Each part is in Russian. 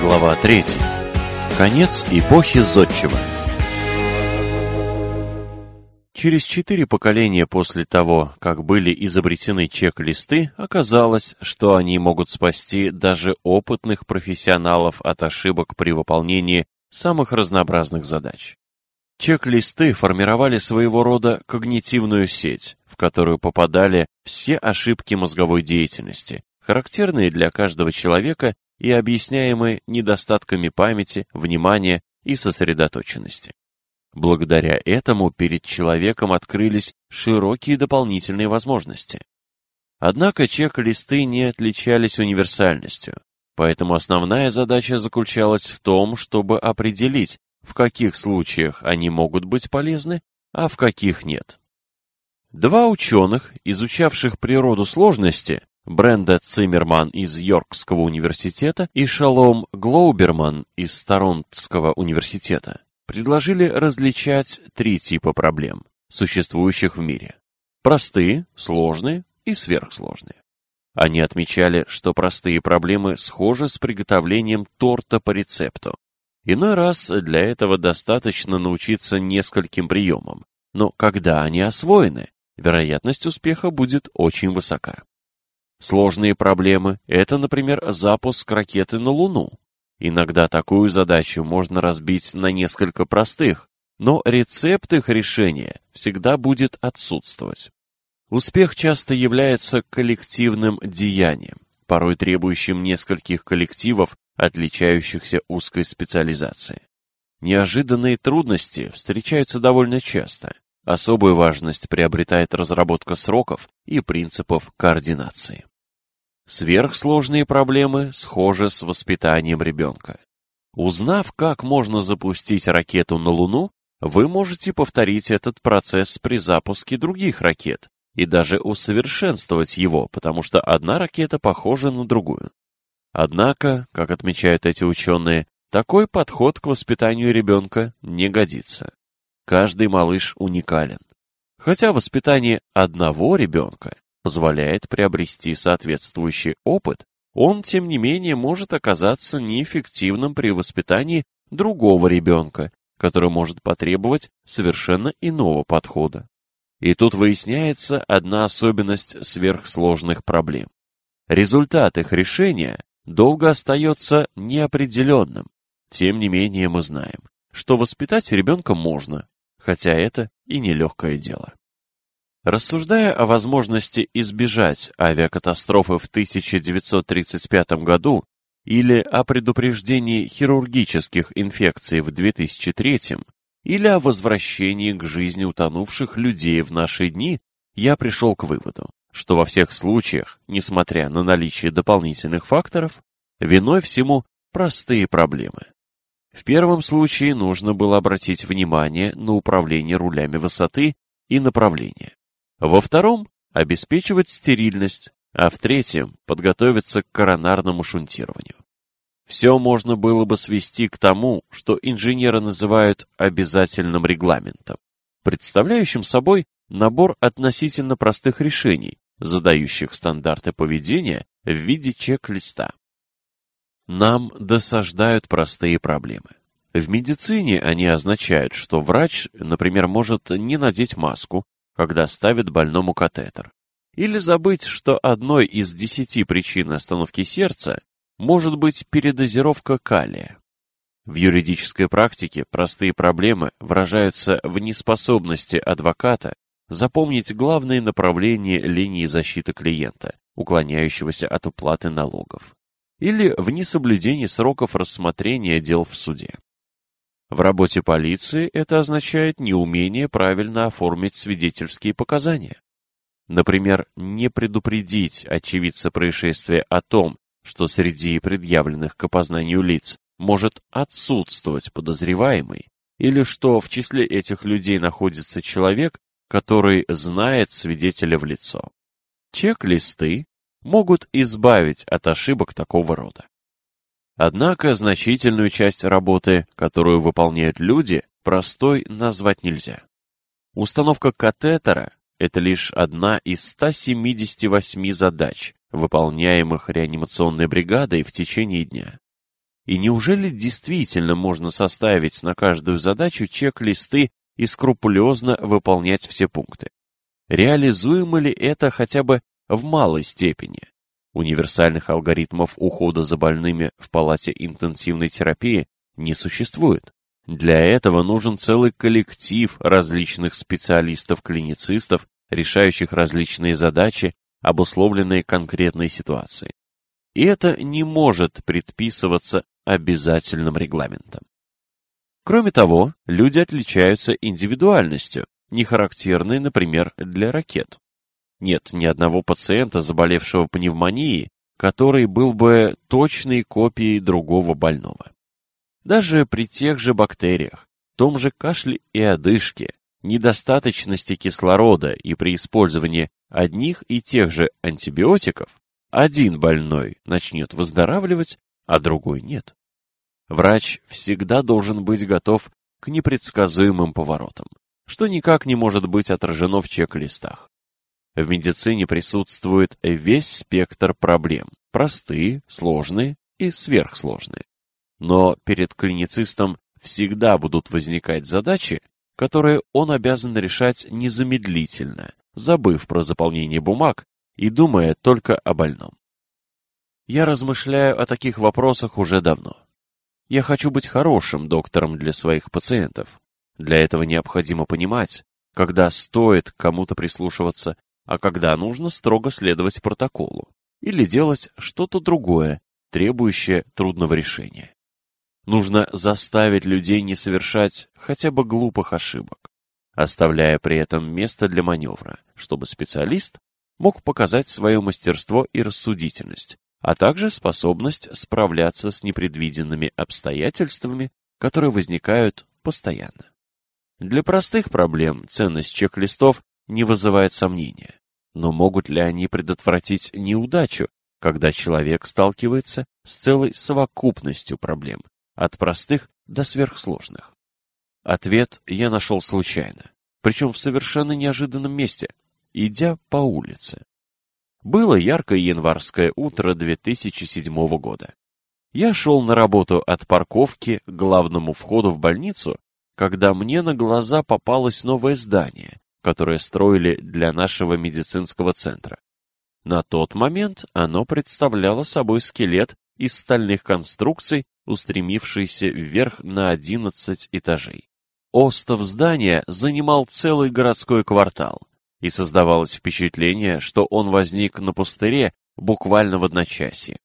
Глава 3. Конец эпохи Зодчего. Через четыре поколения после того, как были изобретены чек-листы, оказалось, что они могут спасти даже опытных профессионалов от ошибок при выполнении самых разнообразных задач. Чек-листы формировали своего рода когнитивную сеть, в которую попадали все ошибки мозговой деятельности, характерные для каждого человека и объясняемые недостатками памяти, внимания и сосредоточенности. Благодаря этому перед человеком открылись широкие дополнительные возможности. Однако чек-листы не отличались универсальностью, поэтому основная задача заключалась в том, чтобы определить, в каких случаях они могут быть полезны, а в каких нет. Два ученых, изучавших природу сложности, Бренда Циммерман из Йоркского университета и Шалом Глоуберман из Торонтского университета, предложили различать три типа проблем, существующих в мире. Простые, сложные и сверхсложные. Они отмечали, что простые проблемы схожи с приготовлением торта по рецепту. Иной раз для этого достаточно научиться нескольким приемам, но когда они освоены, вероятность успеха будет очень высока. Сложные проблемы – это, например, запуск ракеты на Луну. Иногда такую задачу можно разбить на несколько простых, но рецепт их решения всегда будет отсутствовать. Успех часто является коллективным деянием, порой требующим нескольких коллективов, отличающихся узкой специализацией. Неожиданные трудности встречаются довольно часто. Особую важность приобретает разработка сроков и принципов координации. Сверхсложные проблемы схожи с воспитанием ребенка. Узнав, как можно запустить ракету на Луну, вы можете повторить этот процесс при запуске других ракет и даже усовершенствовать его, потому что одна ракета похожа на другую. Однако, как отмечают эти ученые, такой подход к воспитанию ребенка не годится. Каждый малыш уникален. Хотя воспитание одного ребенка позволяет приобрести соответствующий опыт, он, тем не менее, может оказаться неэффективным при воспитании другого ребенка, который может потребовать совершенно иного подхода. И тут выясняется одна особенность сверхсложных проблем. Результат их решения долго остается неопределенным. Тем не менее мы знаем, что воспитать ребенка можно, хотя это и нелегкое дело. Рассуждая о возможности избежать авиакатастрофы в 1935 году или о предупреждении хирургических инфекций в 2003 или о возвращении к жизни утонувших людей в наши дни, я пришел к выводу, что во всех случаях, несмотря на наличие дополнительных факторов, виной всему простые проблемы. В первом случае нужно было обратить внимание на управление рулями высоты и направления. Во втором – обеспечивать стерильность, а в третьем – подготовиться к коронарному шунтированию. Все можно было бы свести к тому, что инженеры называют обязательным регламентом, представляющим собой набор относительно простых решений, задающих стандарты поведения в виде чек-листа. Нам досаждают простые проблемы. В медицине они означают, что врач, например, может не надеть маску, когда ставит больному катетер. Или забыть, что одной из десяти причин остановки сердца может быть передозировка калия. В юридической практике простые проблемы выражаются в неспособности адвоката запомнить главные направления линии защиты клиента, уклоняющегося от уплаты налогов, или в несоблюдении сроков рассмотрения дел в суде. В работе полиции это означает неумение правильно оформить свидетельские показания. Например, не предупредить очевидца происшествия о том, что среди предъявленных к опознанию лиц может отсутствовать подозреваемый, или что в числе этих людей находится человек, который знает свидетеля в лицо. Чек-листы могут избавить от ошибок такого рода. Однако значительную часть работы, которую выполняют люди, простой назвать нельзя. Установка катетера – это лишь одна из 178 задач, выполняемых реанимационной бригадой в течение дня. И неужели действительно можно составить на каждую задачу чек-листы и скрупулезно выполнять все пункты? Реализуемо ли это хотя бы в малой степени? Универсальных алгоритмов ухода за больными в палате интенсивной терапии не существует. Для этого нужен целый коллектив различных специалистов-клиницистов, решающих различные задачи, обусловленные конкретной ситуацией. И это не может предписываться обязательным регламентом. Кроме того, люди отличаются индивидуальностью, не характерной, например, для ракет. Нет ни одного пациента, заболевшего пневмонией, который был бы точной копией другого больного. Даже при тех же бактериях, том же кашле и одышке, недостаточности кислорода и при использовании одних и тех же антибиотиков, один больной начнет выздоравливать, а другой нет. Врач всегда должен быть готов к непредсказуемым поворотам, что никак не может быть отражено в чек-листах. В медицине присутствует весь спектр проблем – простые, сложные и сверхсложные. Но перед клиницистом всегда будут возникать задачи, которые он обязан решать незамедлительно, забыв про заполнение бумаг и думая только о больном. Я размышляю о таких вопросах уже давно. Я хочу быть хорошим доктором для своих пациентов. Для этого необходимо понимать, когда стоит кому-то прислушиваться, а когда нужно строго следовать протоколу или делать что-то другое, требующее трудного решения. Нужно заставить людей не совершать хотя бы глупых ошибок, оставляя при этом место для маневра, чтобы специалист мог показать свое мастерство и рассудительность, а также способность справляться с непредвиденными обстоятельствами, которые возникают постоянно. Для простых проблем ценность чек-листов не вызывает сомнения, но могут ли они предотвратить неудачу, когда человек сталкивается с целой совокупностью проблем, от простых до сверхсложных? Ответ я нашел случайно, причем в совершенно неожиданном месте, идя по улице. Было яркое январское утро 2007 года. Я шел на работу от парковки к главному входу в больницу, когда мне на глаза попалось новое здание, которое строили для нашего медицинского центра. На тот момент оно представляло собой скелет из стальных конструкций устремившийся вверх на 11 этажей. Остов здания занимал целый городской квартал, и создавалось впечатление, что он возник на пустыре буквально в одночасье.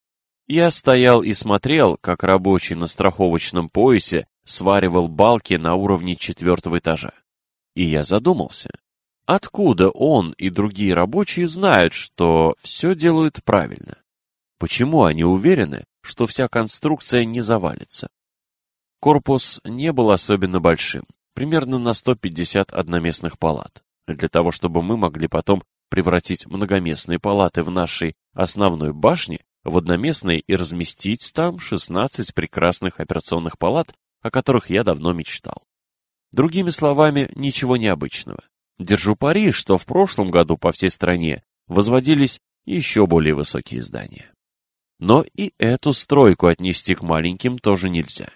Я стоял и смотрел, как рабочий на страховочном поясе сваривал балки на уровне четвертого этажа. И я задумался, откуда он и другие рабочие знают, что все делают правильно? Почему они уверены, что вся конструкция не завалится? Корпус не был особенно большим, примерно на 150 одноместных палат. Для того, чтобы мы могли потом превратить многоместные палаты в нашей основной башне в одноместные и разместить там 16 прекрасных операционных палат, о которых я давно мечтал. Другими словами, ничего необычного. Держу пари, что в прошлом году по всей стране возводились еще более высокие здания. Но и эту стройку отнести к маленьким тоже нельзя.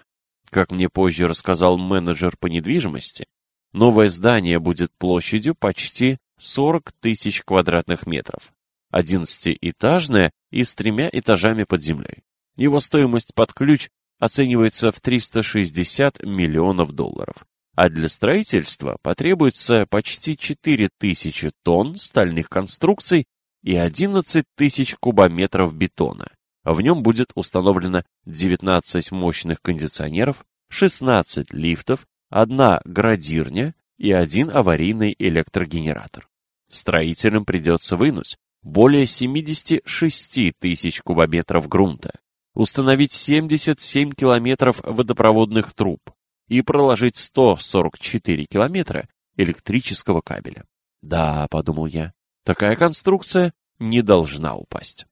Как мне позже рассказал менеджер по недвижимости, новое здание будет площадью почти 40 тысяч квадратных метров, 11-этажное и с тремя этажами под землей. Его стоимость под ключ оценивается в 360 миллионов долларов, а для строительства потребуется почти 4000 тонн стальных конструкций и 11 тысяч кубометров бетона, в нем будет установлено 19 мощных кондиционеров, 16 лифтов, одна градирня и один аварийный электрогенератор. Строителям придется вынуть более 76 тысяч кубометров грунта, установить 77 километров водопроводных труб и проложить 144 километра электрического кабеля. Да, подумал я, такая конструкция не должна упасть.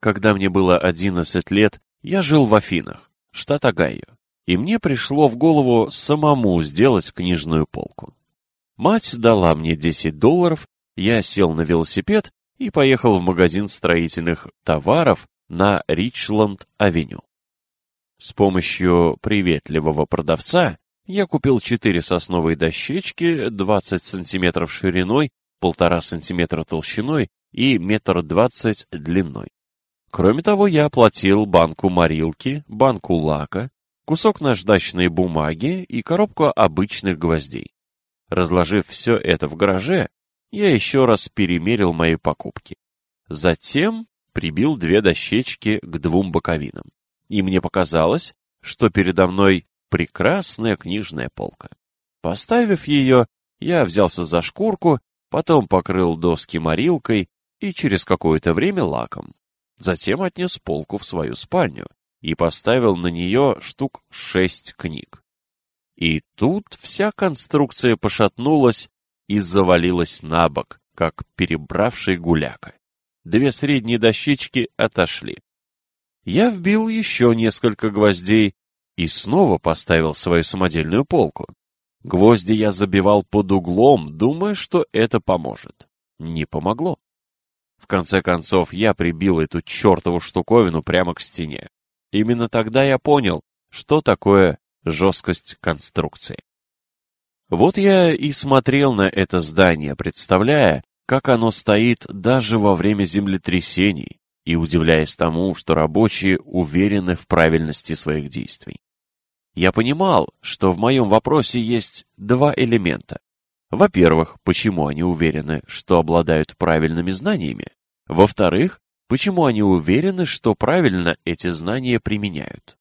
Когда мне было 11 лет, я жил в Афинах, штат Огайо, и мне пришло в голову самому сделать книжную полку. Мать дала мне 10 долларов, я сел на велосипед и поехал в магазин строительных товаров на Ричленд-авеню. С помощью приветливого продавца я купил четыре сосновые дощечки 20 сантиметров шириной, полтора сантиметра толщиной и метр двадцать длиной. Кроме того, я оплатил банку морилки, банку лака, кусок наждачной бумаги и коробку обычных гвоздей. Разложив все это в гараже, я еще раз перемерил мои покупки. Затем прибил две дощечки к двум боковинам. И мне показалось, что передо мной прекрасная книжная полка. Поставив ее, я взялся за шкурку, потом покрыл доски морилкой и через какое-то время лаком. Затем отнес полку в свою спальню и поставил на нее штук шесть книг. И тут вся конструкция пошатнулась и завалилась на бок, как перебравший гуляка. Две средние дощечки отошли. Я вбил еще несколько гвоздей и снова поставил свою самодельную полку. Гвозди я забивал под углом, думая, что это поможет. Не помогло. В конце концов, я прибил эту чертову штуковину прямо к стене. Именно тогда я понял, что такое жесткость конструкции. Вот я и смотрел на это здание, представляя, как оно стоит даже во время землетрясений, и удивляясь тому, что рабочие уверены в правильности своих действий. Я понимал, что в моем вопросе есть два элемента. Во-первых, почему они уверены, что обладают правильными знаниями? Во-вторых, почему они уверены, что правильно эти знания применяют?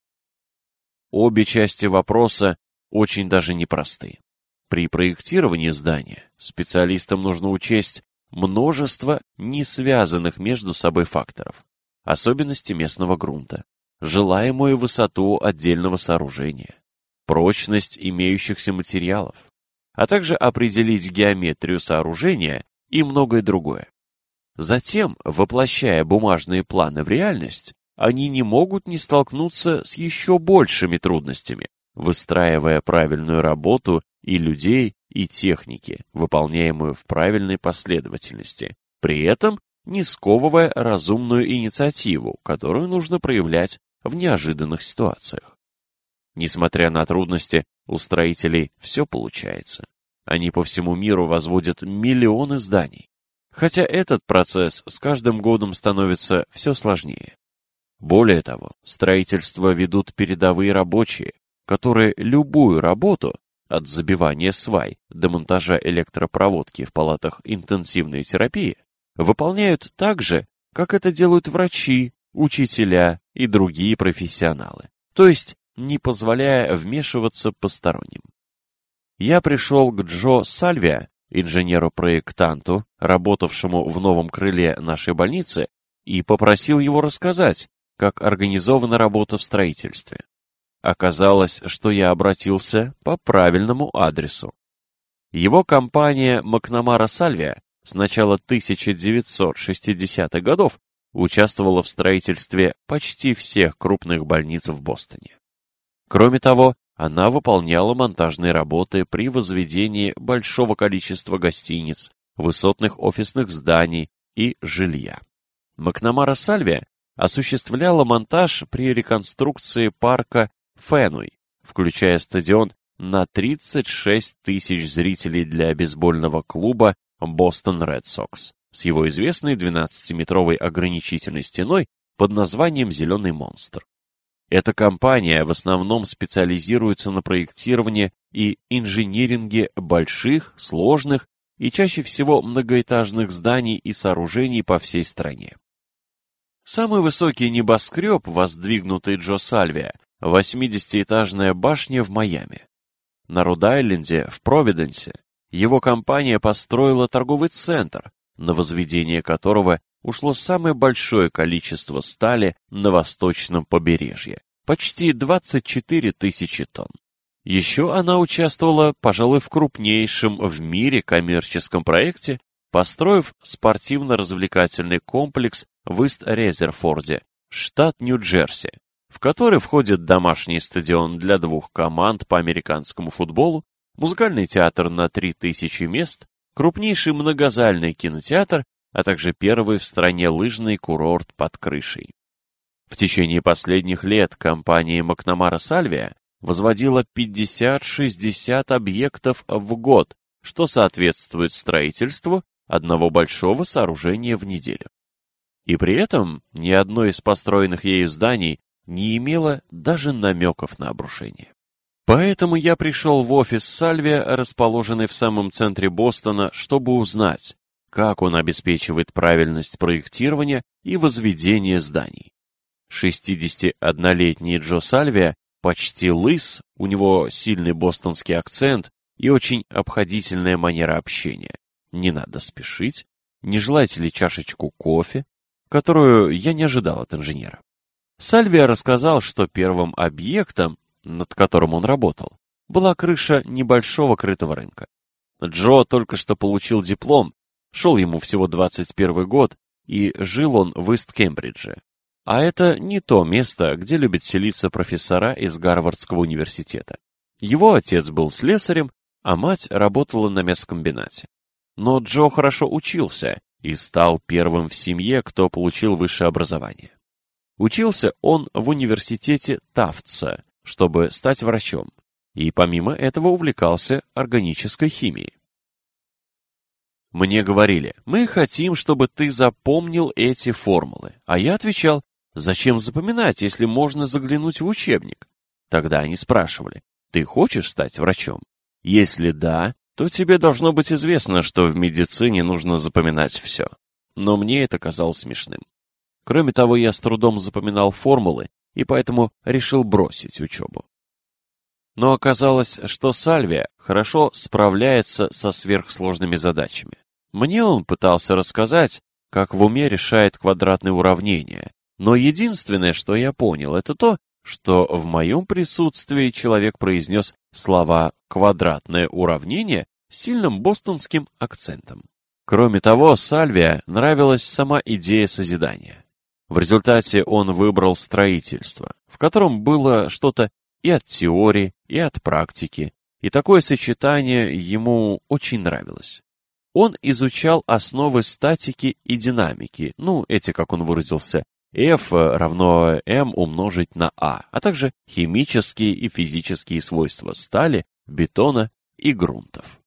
Обе части вопроса очень даже непросты. При проектировании здания специалистам нужно учесть множество не связанных между собой факторов, особенности местного грунта, желаемую высоту отдельного сооружения, прочность имеющихся материалов, а также определить геометрию сооружения и многое другое. Затем, воплощая бумажные планы в реальность, они не могут не столкнуться с еще большими трудностями, выстраивая правильную работу и людей, и техники, выполняемую в правильной последовательности, при этом не сковывая разумную инициативу, которую нужно проявлять в неожиданных ситуациях. Несмотря на трудности, у строителей все получается. Они по всему миру возводят миллионы зданий. Хотя этот процесс с каждым годом становится все сложнее. Более того, строительство ведут передовые рабочие, которые любую работу, от забивания свай до монтажа электропроводки в палатах интенсивной терапии, выполняют так же, как это делают врачи, учителя и другие профессионалы, то есть не позволяя вмешиваться посторонним. Я пришел к Джо Сальвия, инженеру-проектанту, работавшему в новом крыле нашей больницы, и попросил его рассказать, как организована работа в строительстве. Оказалось, что я обратился по правильному адресу. Его компания Макнамара Сальвия с начала 1960-х годов участвовала в строительстве почти всех крупных больниц в Бостоне. Кроме того, она выполняла монтажные работы при возведении большого количества гостиниц, высотных офисных зданий и жилья. Макнамара Сальвия осуществляла монтаж при реконструкции парка Фенуй, включая стадион на 36 тысяч зрителей для бейсбольного клуба Бостон Ред Сокс с его известной 12-метровой ограничительной стеной под названием «Зеленый монстр». Эта компания в основном специализируется на проектировании и инжиниринге больших, сложных и чаще всего многоэтажных зданий и сооружений по всей стране. Самый высокий небоскреб, воздвигнутый Джо Сальвия, 80-этажная башня в Майами. На Род-Айленде, в Провиденсе, его компания построила торговый центр, на возведение которого ушло самое большое количество стали на восточном побережье – почти 24 тысячи тонн. Еще она участвовала, пожалуй, в крупнейшем в мире коммерческом проекте, построив спортивно-развлекательный комплекс в Ист-Резерфорде, штат Нью-Джерси, в который входит домашний стадион для двух команд по американскому футболу, музыкальный театр на 3000 мест, крупнейший многозальный кинотеатр, а также первый в стране лыжный курорт под крышей. В течение последних лет компания Макнамара Сальвия возводила 50-60 объектов в год, что соответствует строительству одного большого сооружения в неделю. И при этом ни одно из построенных ею зданий не имело даже намеков на обрушение. Поэтому я пришел в офис Сальвия, расположенный в самом центре Бостона, чтобы узнать, как он обеспечивает правильность проектирования и возведения зданий. 61-летний Джо Сальвия почти лыс, у него сильный бостонский акцент и очень обходительная манера общения. Не надо спешить. Не желаете ли чашечку кофе, которую я не ожидал от инженера? Сальвия рассказал, что первым объектом, над которым он работал, была крыша небольшого крытого рынка. Джо только что получил диплом, шел ему всего 21 год, и жил он в Ист-Кембридже. А это не то место, где любят селиться профессора из Гарвардского университета. Его отец был слесарем, а мать работала на мясокомбинате. Но Джо хорошо учился и стал первым в семье, кто получил высшее образование. Учился он в университете Тафтса, чтобы стать врачом, и помимо этого увлекался органической химией. Мне говорили, мы хотим, чтобы ты запомнил эти формулы, а я отвечал, Зачем запоминать, если можно заглянуть в учебник? Тогда они спрашивали, ты хочешь стать врачом? Если да, то тебе должно быть известно, что в медицине нужно запоминать все. Но мне это казалось смешным. Кроме того, я с трудом запоминал формулы, и поэтому решил бросить учебу. Но оказалось, что Сальвия хорошо справляется со сверхсложными задачами. Мне он пытался рассказать, как в уме решает квадратные уравнения, но единственное, что я понял, это то, что в моем присутствии человек произнес слова «квадратное уравнение» с сильным бостонским акцентом. Кроме того, Сальвия нравилась сама идея созидания. В результате он выбрал строительство, в котором было что-то и от теории, и от практики, и такое сочетание ему очень нравилось. Он изучал основы статики и динамики, ну, эти, как он выразился, F равно m умножить на a, а также химические и физические свойства стали, бетона и грунтов.